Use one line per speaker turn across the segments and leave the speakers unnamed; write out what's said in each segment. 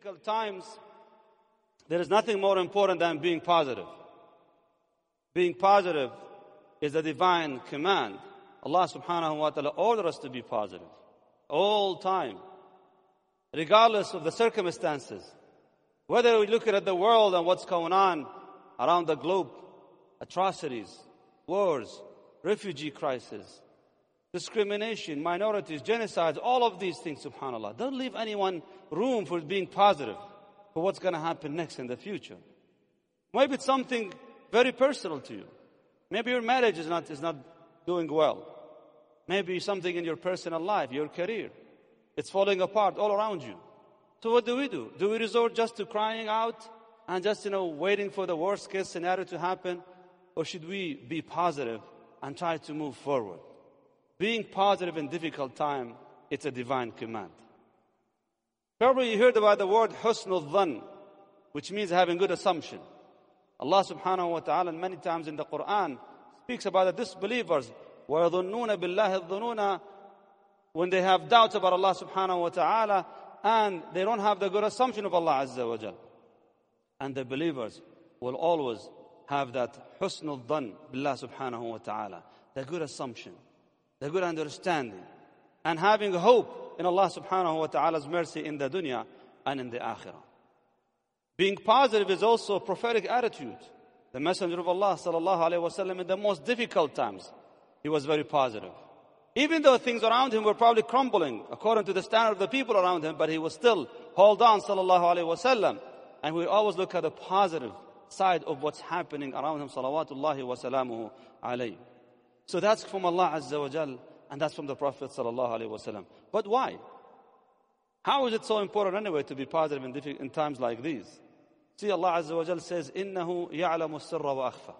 Difficult times, there is nothing more important than being positive. Being positive is a divine command. Allah subhanahu wa ta'ala ordered us to be positive all time, regardless of the circumstances. Whether we look at the world and what's going on around the globe, atrocities, wars, refugee crisis, discrimination, minorities, genocides, all of these things, subhanAllah. Don't leave anyone room for being positive for what's going to happen next in the future. Maybe it's something very personal to you. Maybe your marriage is not, is not doing well. Maybe something in your personal life, your career. It's falling apart all around you. So what do we do? Do we resort just to crying out and just, you know, waiting for the worst case scenario to happen? Or should we be positive and try to move forward? Being positive in difficult time, it's a divine command. Probably you heard about the word husnul dhan, which means having good assumption. Allah subhanahu wa ta'ala many times in the Quran speaks about the disbelievers. وَيَظُنُّونَ بِاللَّهِ الظُّنُونَ When they have doubts about Allah subhanahu wa ta'ala and they don't have the good assumption of Allah azza wa jal. And the believers will always have that husnul dhan billah subhanahu wa ta'ala. The good assumption the good understanding, and having hope in Allah subhanahu wa ta'ala's mercy in the dunya and in the akhirah. Being positive is also a prophetic attitude. The Messenger of Allah sallallahu alaihi wasallam in the most difficult times, he was very positive. Even though things around him were probably crumbling according to the standard of the people around him, but he was still hold on sallallahu alaihi wasallam. And we always look at the positive side of what's happening around him salawatullahi wa salamuhu alayhi. So that's from Allah Azza wa Jal, and that's from the Prophet Sallallahu Alaihi Wasallam. But why? How is it so important anyway to be positive in, in times like these? See, Allah Azza wa Jal says, إِنَّهُ يَعْلَمُ السِّرَّ وَأَخْفَى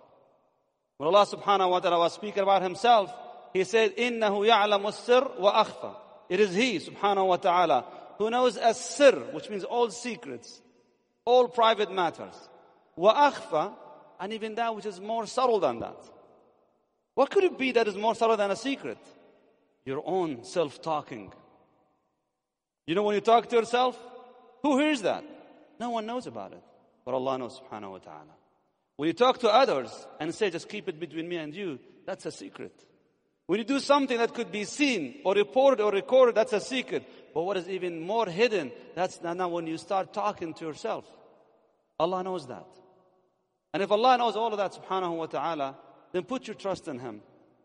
When Allah Subhanahu wa Ta'ala was speaking about Himself, He said, إِنَّهُ يَعْلَمُ السِّرَّ وَأَخْفَى It is He, Subhanahu wa Ta'ala, who knows as sir, which means all secrets, all private matters. وَأَخْفَى And even that which is more subtle than that. What could it be that is more subtle than a secret? Your own self talking. You know, when you talk to yourself, who hears that? No one knows about it. But Allah knows subhanahu wa ta'ala. When you talk to others and say, just keep it between me and you, that's a secret. When you do something that could be seen or reported or recorded, that's a secret. But what is even more hidden, that's now when you start talking to yourself. Allah knows that. And if Allah knows all of that, subhanahu wa ta'ala, then put your trust in Him.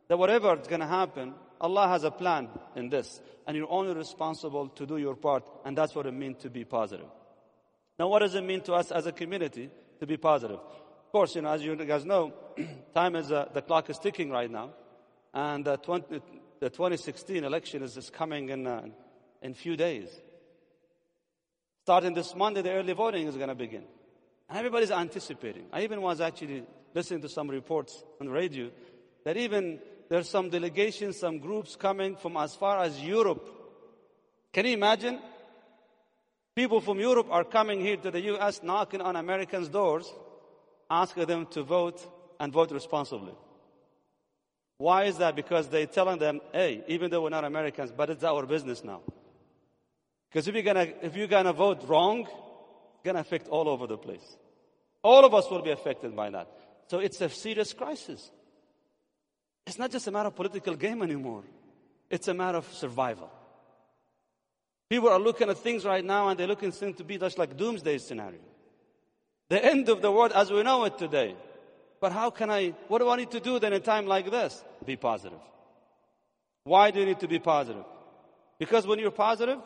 That whatever is going to happen, Allah has a plan in this. And you're only responsible to do your part. And that's what it means to be positive. Now, what does it mean to us as a community to be positive? Of course, you know, as you guys know, time is, uh, the clock is ticking right now. And uh, 20, the 2016 election is, is coming in, uh, in few days. Starting this Monday, the early voting is going to begin. And everybody's anticipating. I even was actually listening to some reports on the radio that even there's some delegations, some groups coming from as far as Europe. Can you imagine? People from Europe are coming here to the US, knocking on Americans' doors, asking them to vote and vote responsibly. Why is that? Because they're telling them, hey, even though we're not Americans, but it's our business now. Because if you're gonna, if you're gonna vote wrong, it's gonna affect all over the place. All of us will be affected by that. So it's a serious crisis. It's not just a matter of political game anymore. It's a matter of survival. People are looking at things right now and they're looking at things to be just like doomsday scenario. The end of the world as we know it today. But how can I, what do I need to do then in a time like this? Be positive. Why do you need to be positive? Because when you're positive,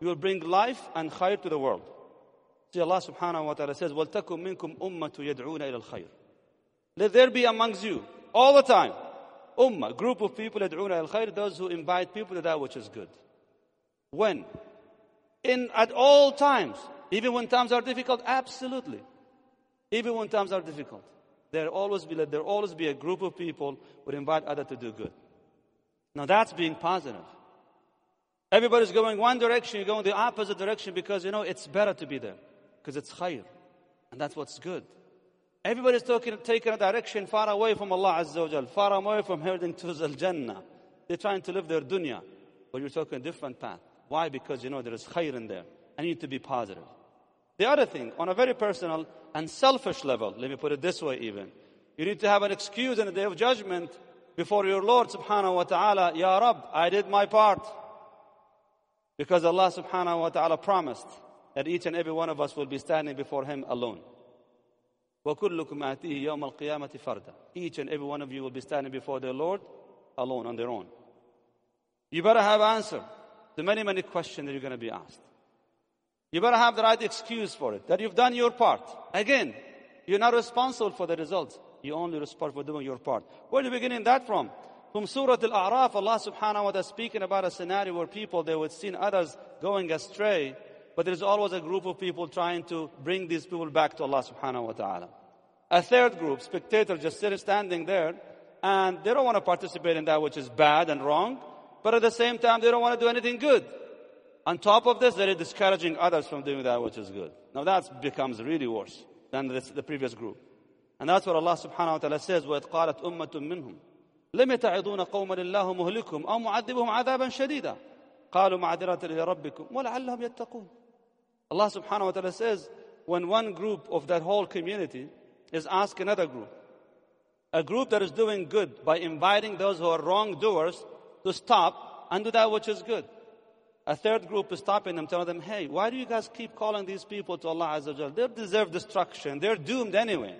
you will bring life and khair to the world. See, Allah subhanahu wa ta'ala says, وَلْتَكُمْ مِنْكُمْ أُمَّةُ يَدْعُونَ إِلَى الْخَيْرِ Let there be amongst you, all the time, ummah, group of people يدعون إلى الخير, those who invite people to that which is good. When? In, at all times. Even when times are difficult? Absolutely. Even when times are difficult. There always be, there always be a group of people who invite others to do good. Now that's being positive. Everybody's going one direction, you're going the opposite direction because you know it's better to be there. Because it's khair. And that's what's good. Everybody's talking, taking a direction far away from Allah Azza wa Jal, far away from heading to the Jannah. They're trying to live their dunya. But you're talking a different path. Why? Because you know there is khair in there. You need to be positive. The other thing, on a very personal and selfish level, let me put it this way even, you need to have an excuse in the day of judgment before your Lord subhanahu wa ta'ala, Ya Rab, I did my part. Because Allah subhanahu wa ta'ala promised that each and every one of us will be standing before Him alone. وَكُلُّكُمْ آتِيهِ يَوْمَ الْقِيَامَةِ فَرْدًا Each and every one of you will be standing before their Lord alone, on their own. You better have answer the many, many questions that you're going to be asked. You better have the right excuse for it, that you've done your part. Again, you're not responsible for the results. You only responsible for doing your part. Where are you beginning that from? From Surah Al-A'raf, Allah subhanahu wa ta'ala speaking about a scenario where people, they would see others going astray, but there's always a group of people trying to bring these people back to Allah subhanahu wa ta'ala. A third group, spectators just sitting standing there, and they don't want to participate in that which is bad and wrong, but at the same time, they don't want to do anything good. On top of this, they're discouraging others from doing that which is good. Now that becomes really worse than this, the previous group. And that's what Allah subhanahu wa ta'ala says, وَإِذْ قَالَتْ أُمَّةٌ مِّنْهُمْ لم تعظون قوما الله مهلكهم أو معذبهم عذابا شديدا قالوا معذرة إلى ربكم ولعلهم يتقون Allah subhanahu wa ta'ala says when one group of that whole community is asking another group a group that is doing good by inviting those who are wrongdoers to stop and do that which is good. A third group is stopping them, telling them, hey, why do you guys keep calling these people to Allah Azza wa They deserve destruction. They're doomed anyway.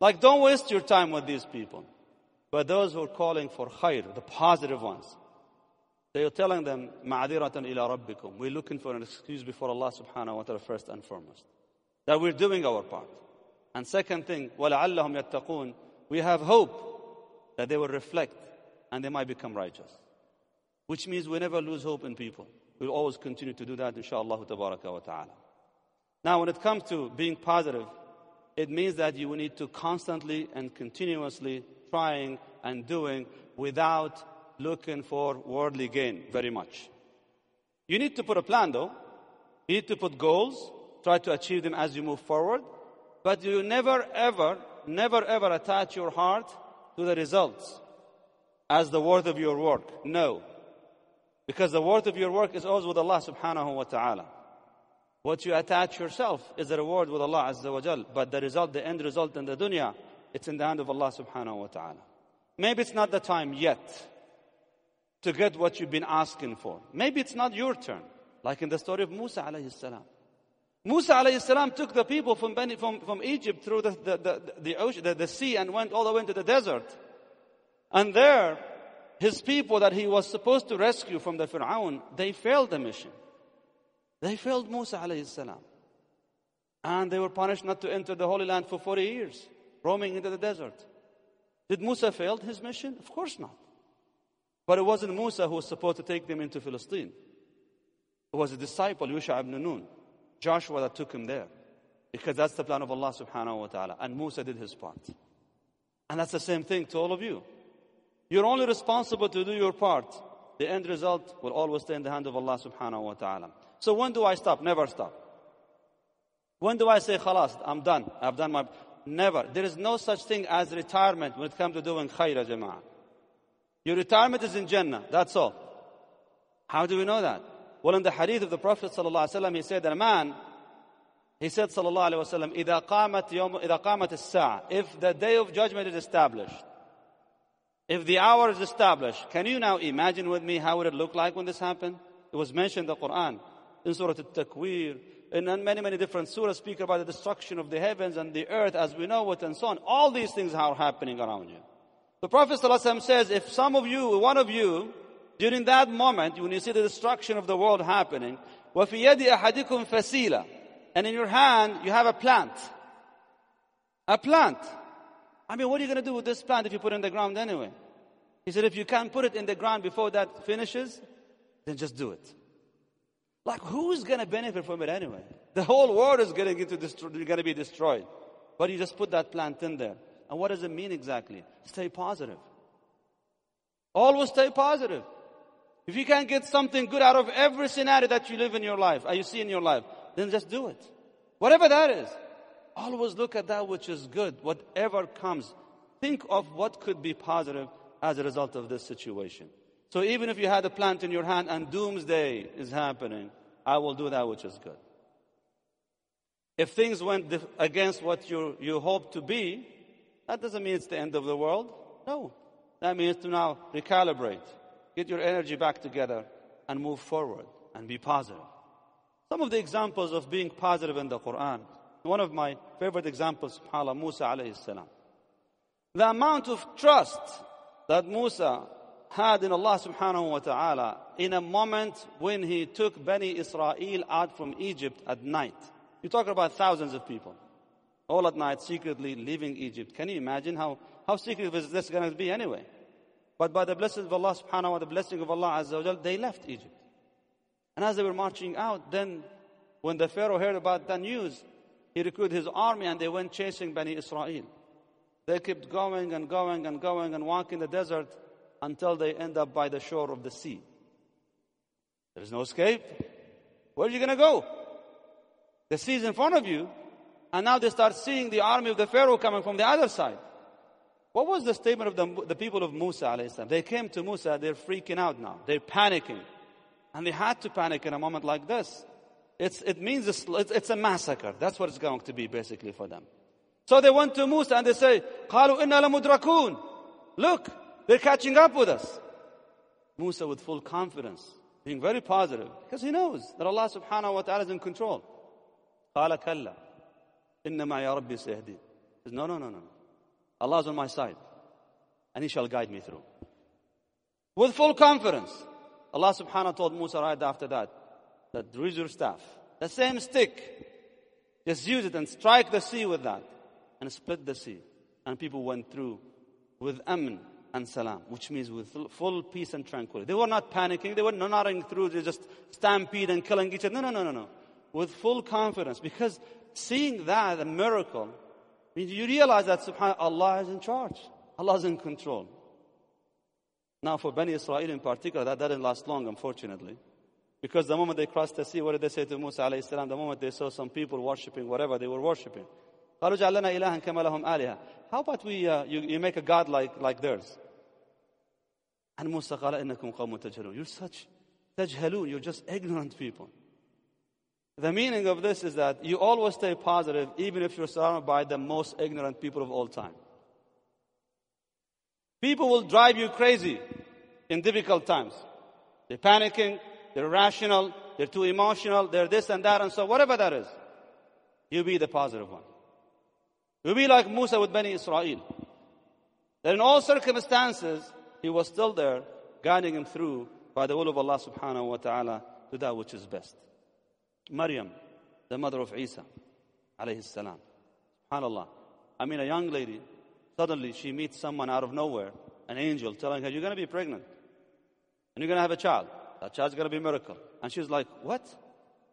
Like, don't waste your time with these people. But those who are calling for khair, the positive ones, they are telling them, ma'adiratan ila rabbikum. We're looking for an excuse before Allah subhanahu wa ta'ala first and foremost. That we're doing our part. And second thing, وَلَعَلَّهُمْ يَتَّقُونَ We have hope that they will reflect and they might become righteous. Which means we never lose hope in people. We'll always continue to do that, inshallah wa ta'ala. Now, when it comes to being positive, it means that you will need to constantly and continuously trying and doing without looking for worldly gain very much. You need to put a plan though. You need to put goals, try to achieve them as you move forward, but you never ever, never ever attach your heart to the results as the worth of your work. No. Because the worth of your work is always with Allah subhanahu wa ta'ala. What you attach yourself is a reward with Allah azza wa jal. But the result, the end result in the dunya, it's in the hand of Allah subhanahu wa ta'ala. Maybe it's not the time yet to get what you've been asking for. Maybe it's not your turn. Like in the story of Musa alayhi salam. Musa alayhi salam took the people from, from, from Egypt through the, the, the, the, ocean, the, the sea and went all the way into the desert. And there, his people that he was supposed to rescue from the Fir'aun, they failed the mission. They failed Musa alayhi salam. And they were punished not to enter the Holy Land for 40 years, roaming into the desert. Did Musa fail his mission? Of course not. But it wasn't Musa who was supposed to take them into Palestine. It was a disciple, Yusha ibn Nun, Joshua that took him there. Because that's the plan of Allah subhanahu wa ta'ala. And Musa did his part. And that's the same thing to all of you. You're only responsible to do your part. The end result will always stay in the hand of Allah subhanahu wa ta'ala. So when do I stop? Never stop. When do I say, khalas, I'm done. I've done my, never. There is no such thing as retirement when it comes to doing khaira jama'ah. Your retirement is in Jannah. That's all. How do we know that? Well, in the hadith of the Prophet sallallahu alaihi wasallam, he said that a man, he said sallallahu alaihi wasallam, إذا قامت يوم إذا قامت الساعة, if the day of judgment is established, If the hour is established, can you now imagine with me how would it look like when this happened? It was mentioned in the Quran, in Surah Al-Takwir, and many, many different surahs speak about the destruction of the heavens and the earth as we know it and so on. All these things are happening around you. The Prophet ﷺ says, if some of you, one of you, during that moment, when you see the destruction of the world happening, fasila, and in your hand you have a plant. A plant. I mean, what are you going to do with this plant if you put it in the ground anyway? He said, if you can't put it in the ground before that finishes, then just do it. Like, who's going to benefit from it anyway? The whole world is going to, get to destroy, going to be destroyed. But you just put that plant in there. And what does it mean exactly? Stay positive. Always stay positive. If you can't get something good out of every scenario that you live in your life, or you see in your life, then just do it. Whatever that is. Always look at that which is good, whatever comes. Think of what could be positive as a result of this situation. So even if you had a plant in your hand and doomsday is happening, I will do that which is good. If things went against what you, you hope to be, that doesn't mean it's the end of the world. No. That means to now recalibrate, get your energy back together, and move forward and be positive. Some of the examples of being positive in the Quran. One of my favorite examples, subhanAllah, Musa alayhi salam. The amount of trust that Musa had in Allah subhanahu wa ta'ala in a moment when he took Bani Israel out from Egypt at night. You talk about thousands of people, all at night secretly leaving Egypt. Can you imagine how, how secret is this going to be anyway? But by the blessing of Allah subhanahu wa ta'ala, the blessing of Allah azza wa they left Egypt. And as they were marching out, then when the Pharaoh heard about the news, he recruited his army and they went chasing Bani Israel. They kept going and going and going and walking the desert until they end up by the shore of the sea. There is no escape. Where are you going to go? The sea is in front of you, and now they start seeing the army of the Pharaoh coming from the other side. What was the statement of the, the people of Musa? They came to Musa, they're freaking out now. They're panicking. And they had to panic in a moment like this. It's, it means it's, it's a massacre. That's what it's going to be basically for them. So they went to Musa and they say, قالوا إنا لمدركون. Look, they're catching up with us. Musa with full confidence, being very positive, because he knows that Allah subhanahu wa ta'ala is in control. قال كلا Inna ma'ya rabbi sahdin. No, no, no, no. Allah is on my side. And He shall guide me through. With full confidence. Allah subhanahu wa ta'ala told Musa right after that, that raise your staff. The same stick. Just use it and strike the sea with that. And split the sea. And people went through with amn and salam, which means with full peace and tranquility. They were not panicking. They were not running through. They just stampede and killing each other. No, no, no, no, no. With full confidence because seeing that, a miracle, means you realize that subhanAllah, Allah is in charge. Allah is in control. Now for Bani Israel in particular, that didn't last long, unfortunately. Because the moment they crossed the sea, what did they say to Musa alayhi salam? The moment they saw some people worshipping whatever they were worshipping. How about we, uh, you, you make a God like, like theirs? And Musa قال إنكم قوم تجهلون. You're such تجهلون. You're just ignorant people. The meaning of this is that you always stay positive even if you're surrounded by the most ignorant people of all time. People will drive you crazy in difficult times. They're panicking, they're irrational, they're too emotional, they're this and that and so whatever that is. You be the positive one. You be like Musa with Bani Israel. That in all circumstances, he was still there, guiding him through by the will of Allah subhanahu wa ta'ala to that which is best. Maryam, the mother of Isa, alayhi salam. SubhanAllah. I mean, a young lady, suddenly she meets someone out of nowhere, an angel telling her, You're going to be pregnant and you're going to have a child. That child's going to be a miracle. And she's like, What?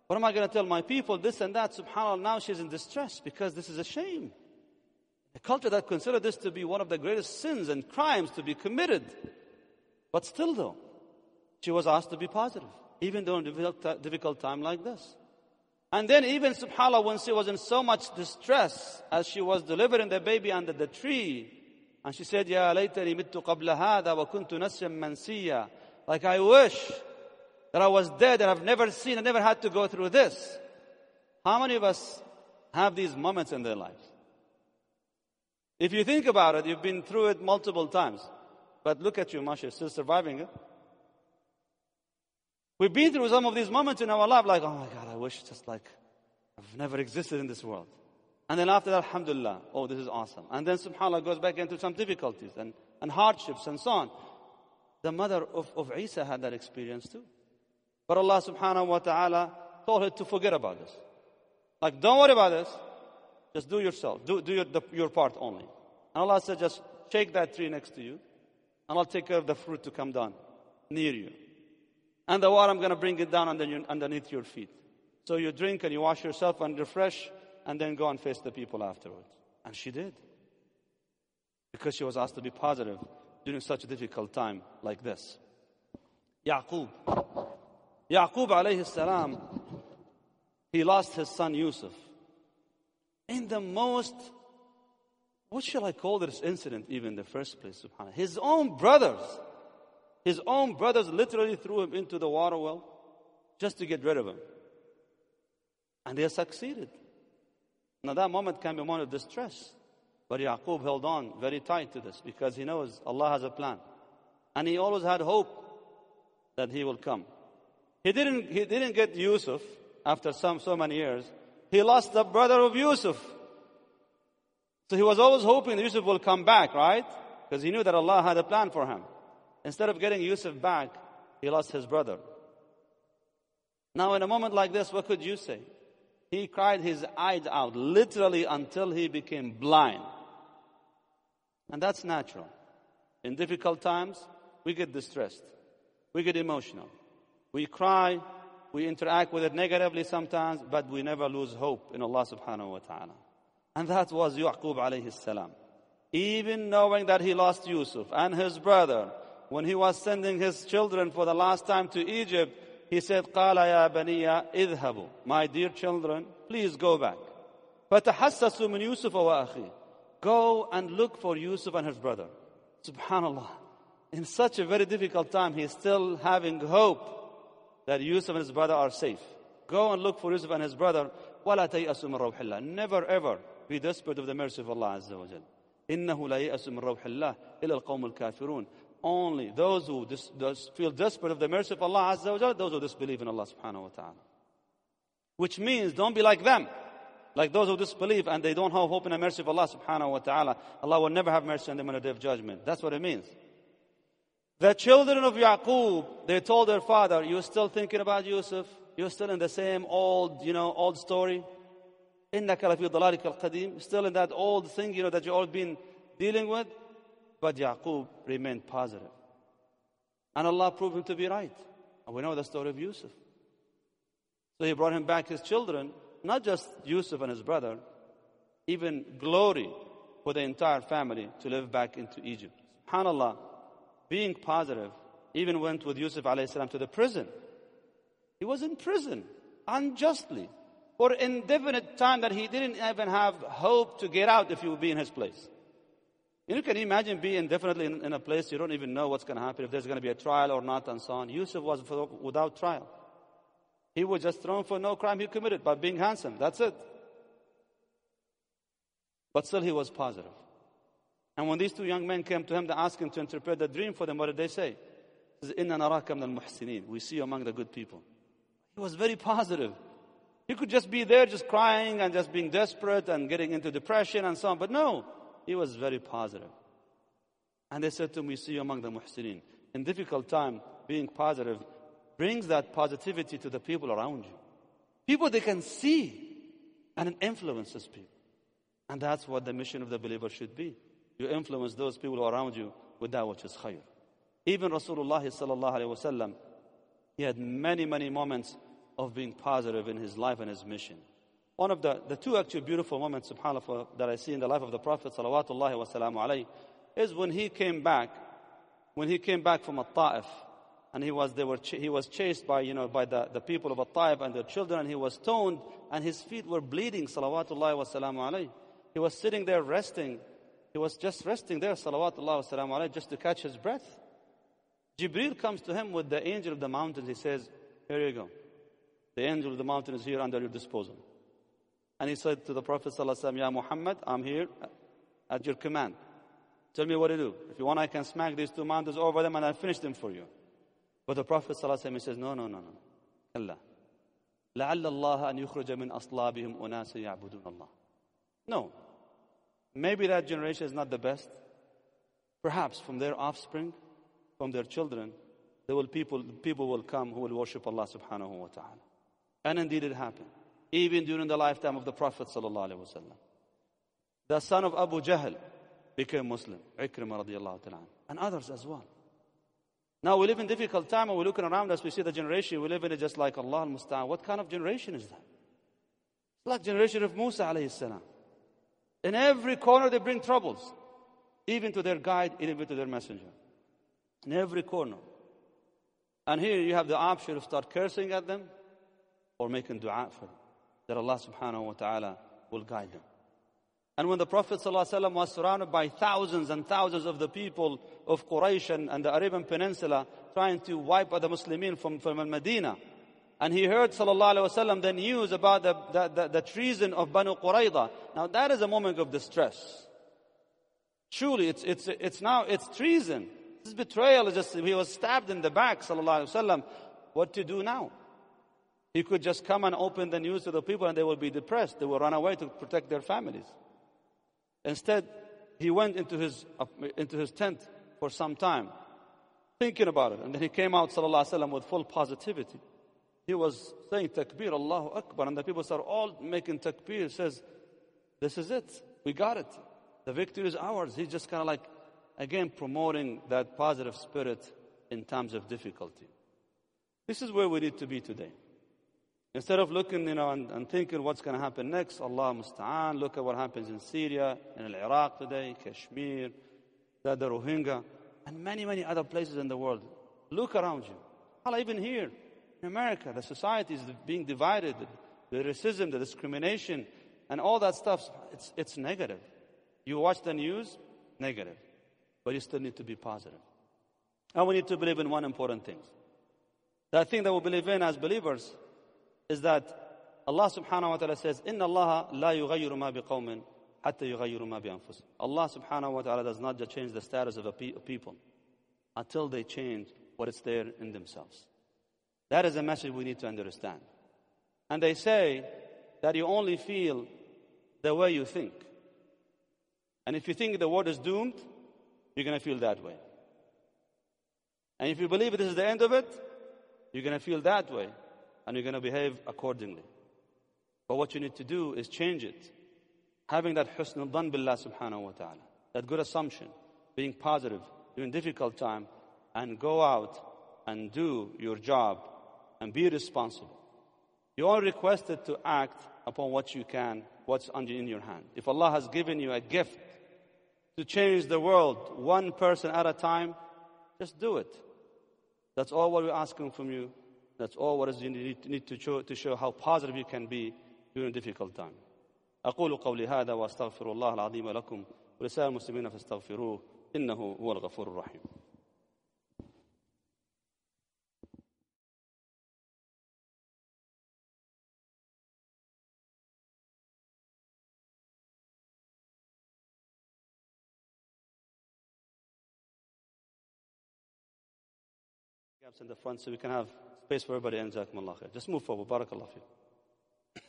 What am I going to tell my people? This and that. SubhanAllah, now she's in distress because this is a shame. A culture that considered this to be one of the greatest sins and crimes to be committed. But still, though, she was asked to be positive, even during a difficult time like this. And then, even subhanAllah, when she was in so much distress as she was delivering the baby under the tree, and she said, Ya laytani mittu qabla hada wa kuntu nasyan mansiya. Like, I wish that I was dead and I've never seen, I never had to go through this. How many of us have these moments in their lives? If you think about it, you've been through it multiple times. But look at you, Masha, still surviving. Huh? We've been through some of these moments in our life, like, oh my God, I wish just like I've never existed in this world. And then after that, alhamdulillah, oh, this is awesome. And then subhanAllah goes back into some difficulties and, and hardships and so on. The mother of, of Isa had that experience too. But Allah subhanahu wa ta'ala told her to forget about this. Like, don't worry about this. Just do yourself. Do, do your, the, your part only. And Allah said, just shake that tree next to you, and I'll take care of the fruit to come down near you. And the water, I'm going to bring it down underneath your feet. So you drink and you wash yourself and refresh, and then go and face the people afterwards. And she did. Because she was asked to be positive during such a difficult time like this. Yaqub. Yaqub alayhi salam, he lost his son Yusuf. In the most, what shall I call this incident even in the first place, subhanAllah? His own brothers, his own brothers literally threw him into the water well just to get rid of him. And they succeeded. Now that moment can be a moment of distress. But Yaqub held on very tight to this because he knows Allah has a plan. And he always had hope that he will come. He didn't, he didn't get Yusuf after some, so many years. He lost the brother of Yusuf. So he was always hoping that Yusuf will come back, right? Because he knew that Allah had a plan for him. Instead of getting Yusuf back, he lost his brother. Now, in a moment like this, what could you say? He cried his eyes out, literally until he became blind. And that's natural. In difficult times, we get distressed. We get emotional. We cry. We interact with it negatively sometimes, but we never lose hope in Allah subhanahu wa ta'ala. And that was Yaqub alayhi salam. Even knowing that he lost Yusuf and his brother, when he was sending his children for the last time to Egypt, he said, قال يا بني اذهبوا. My dear children, please go back. فتحسسوا من يوسف وأخيه. Go and look for Yusuf and his brother. Subhanallah. In such a very difficult time, he's still having hope that Yusuf and his brother are safe. Go and look for Yusuf and his brother. ولا تيأسوا من روح الله. Never ever be desperate of the mercy of Allah Azza wa Jal. إنه لا يأس من روح الله إلا القوم الكافرون only those who dis, dis, feel desperate of the mercy of Allah Azza wa Jalla, those who disbelieve in Allah subhanahu wa ta'ala. Which means don't be like them. Like those who disbelieve and they don't have hope in the mercy of Allah subhanahu wa ta'ala. Allah will never have mercy on them on the day of judgment. That's what it means. The children of Yaqub, they told their father, you're still thinking about Yusuf? You're still in the same old, you know, old story? إنك لفي ضلالك القديم Still in that old thing, you know, that you've all been dealing with? But Yaqub remained positive. And Allah proved him to be right. And we know the story of Yusuf. So he brought him back his children, not just Yusuf and his brother, even glory for the entire family to live back into Egypt. SubhanAllah, being positive, even went with Yusuf salam to the prison. He was in prison unjustly for indefinite time that he didn't even have hope to get out if he would be in his place. You can imagine being indefinitely in, in, a place you don't even know what's going to happen, if there's going to be a trial or not, and so on. Yusuf was for, without trial. He was just thrown for no crime he committed by being handsome. That's it. But still, he was positive. And when these two young men came to him to ask him to interpret the dream for them, what did they say? Says, We see you among the good people. He was very positive. He could just be there, just crying and just being desperate and getting into depression and so on. But no, he was very positive. And they said to him, We see you among the muhsinin. In difficult time, being positive brings that positivity to the people around you. People they can see and it influences people. And that's what the mission of the believer should be. You influence those people around you with that which is khair. Even Rasulullah sallallahu alayhi he had many, many moments of being positive in his life and his mission. One of the, the two actually beautiful moments, subhanAllah, that I see in the life of the Prophet, salawatullahi wa salamu is when he came back, when he came back from At-Ta'if, and he was, they were he was chased by, you know, by the, the people of At-Ta'if and their children, and he was stoned, and his feet were bleeding, salawatullahi wa salamu. He was sitting there resting. He was just resting there, salawatullahi wa salamu just to catch his breath. Jibril comes to him with the angel of the mountains. He says, here you go. The angel of the mountain is here under your disposal. And he said to the Prophet ﷺ, Ya Muhammad, I'm here at your command. Tell me what to do. If you want, I can smack these two mountains over them and I'll finish them for you. But the Prophet ﷺ says, no, no, no, no. Allah. لعل الله أن يخرج من أصلابهم أناس يعبدون الله. No. Maybe that generation is not the best. Perhaps from their offspring, from their children, there will people, people will come who will worship Allah subhanahu wa ta'ala. And indeed it happened. Even during the lifetime of the Prophet wasallam. The son of Abu Jahl became Muslim, Ikrimah and others as well. Now we live in difficult time and we're looking around us, we see the generation we live in is just like Allah al-Musta'an. What kind of generation is that? It's like generation of Musa alayhi salam. In every corner they bring troubles, even to their guide, even to their messenger. In every corner. And here you have the option of start cursing at them or making dua for them, that Allah subhanahu wa ta'ala will guide them. And when the Prophet ﷺ was surrounded by thousands and thousands of the people of Quraysh and, the Arabian Peninsula trying to wipe out the Muslimin from, from Medina, and he heard ﷺ the news about the, the, the, the treason of Banu Qurayza. Now that is a moment of distress. Truly, it's, it's, it's now, it's treason. This betrayal is just, he was stabbed in the back, sallallahu alayhi. What to do now? He could just come and open the news to the people and they will be depressed. They will run away to protect their families. Instead, he went into his, uh, into his tent for some time, thinking about it. And then he came out, sallallahu with full positivity. He was saying takbir, Allahu Akbar. And the people started all making takbir. Says, this is it. We got it. The victory is ours. He's just kind of like, again, promoting that positive spirit in times of difficulty. This is where we need to be today. Instead of looking, you know, and, and thinking what's going to happen next, Allah musta'an, look at what happens in Syria, in Iraq today, Kashmir, the, Rohingya, and many, many other places in the world. Look around you. Allah, even here in America, the society is being divided, the racism, the discrimination, and all that stuff, it's, it's negative. You watch the news, negative. But you still need to be positive. And we need to believe in one important thing. The thing that we believe in as believers is that Allah subhanahu wa ta'ala says, Inna Allah la yughayyiru ma biqawmin hatta yughayyiru ma bi Allah subhanahu wa ta'ala does not change the status of a pe- people until they change what is there in themselves. That is a message we need to understand. And they say that you only feel the way you think. And if you think the world is doomed, you're going to feel that way. And if you believe this is the end of it, you're going to feel that way and you're going to behave accordingly. But what you need to do is change it. Having that husn al billah subhanahu wa ta'ala, that good assumption, being positive during difficult time, and go out and do your job and be responsible. You are requested to act upon what you can, what's in your hand. If Allah has given you a gift to change the world one person at a time, just do it. That's all what we're asking from you. That's all what is you need, need to, show, to show how positive you can be during a difficult time. أقول قولي هذا وأستغفر الله العظيم لكم ولسائر المسلمين فاستغفروه إنه هو الغفور الرحيم gaps in the front so we can have space for everybody and Jazakumullah khair. Just move forward. Barakallah fi.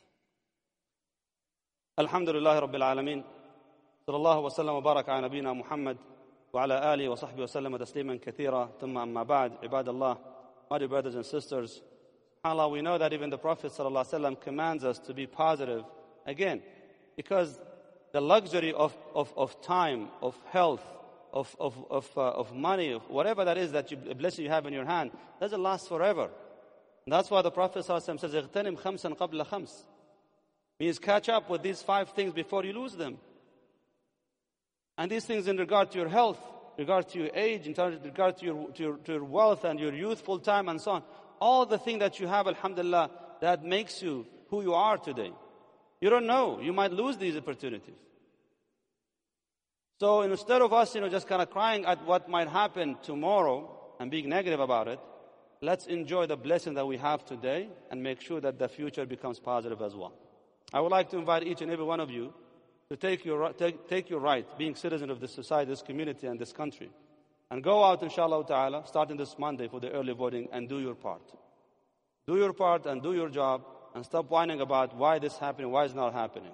Alhamdulillah Rabbil Alameen. Sallallahu wa sallam wa baraka ala nabina Muhammad wa ala alihi wa sahbihi wa sallam tasliman kathira. Thumma amma ba'd. Ibad Allah. My dear brothers and sisters. Allah. we know that even the Prophet sallallahu alaihi wasallam commands us to be positive. Again, because the luxury of, of, of time, of health, of, of, of, uh, of money, whatever that is that you, blessing you have in your hand, doesn't last forever. And that's why the Prophet says, اغتنم خمسا قبل خمس. Means catch up with these five things before you lose them. And these things in regard to your health, regard to your age, in regard to your, to your, to your wealth and your youthful time and so on. All the things that you have, alhamdulillah, that makes you who you are today. You don't know. You might lose these opportunities. So instead of us, you know, just kind of crying at what might happen tomorrow and being negative about it, let's enjoy the blessing that we have today and make sure that the future becomes positive as well. I would like to invite each and every one of you to take your, take, take your right, being citizen of this society, this community, and this country. And go out, inshallah ta'ala, starting this Monday for the early voting and do your part. Do your part and do your job and stop whining about why this happening, why it's not happening.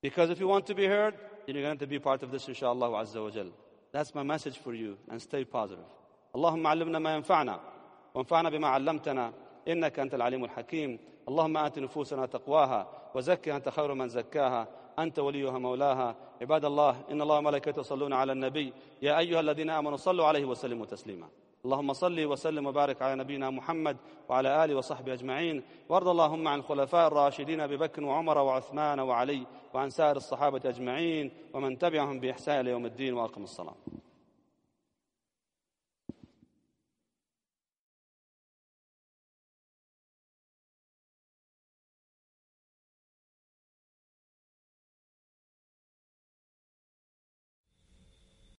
Because if you want to be heard, then you're going to be part of this, inshallah azza wa jal. That's my message for you, and stay positive. اللهم علمنا ما ينفعنا وانفعنا بما علمتنا إنك أنت العليم الحكيم. اللهم آت نفوسنا تقواها وزكها أنت خير من زكاها. أنت وليها مولاها. عباد الله إن الله وملائكته يصلون على النبي. يا أيها الذين آمنوا صلوا عليه وسلموا تسليما. اللهم صل وسلم وبارك على نبينا محمد وعلى آله وصحبه أجمعين. وارض اللهم عن الخلفاء الراشدين ابي بكر وعمر وعثمان وعلي وعن سائر الصحابة أجمعين. ومن تبعهم بإحسان إلى يوم الدين وأقم الصلاة.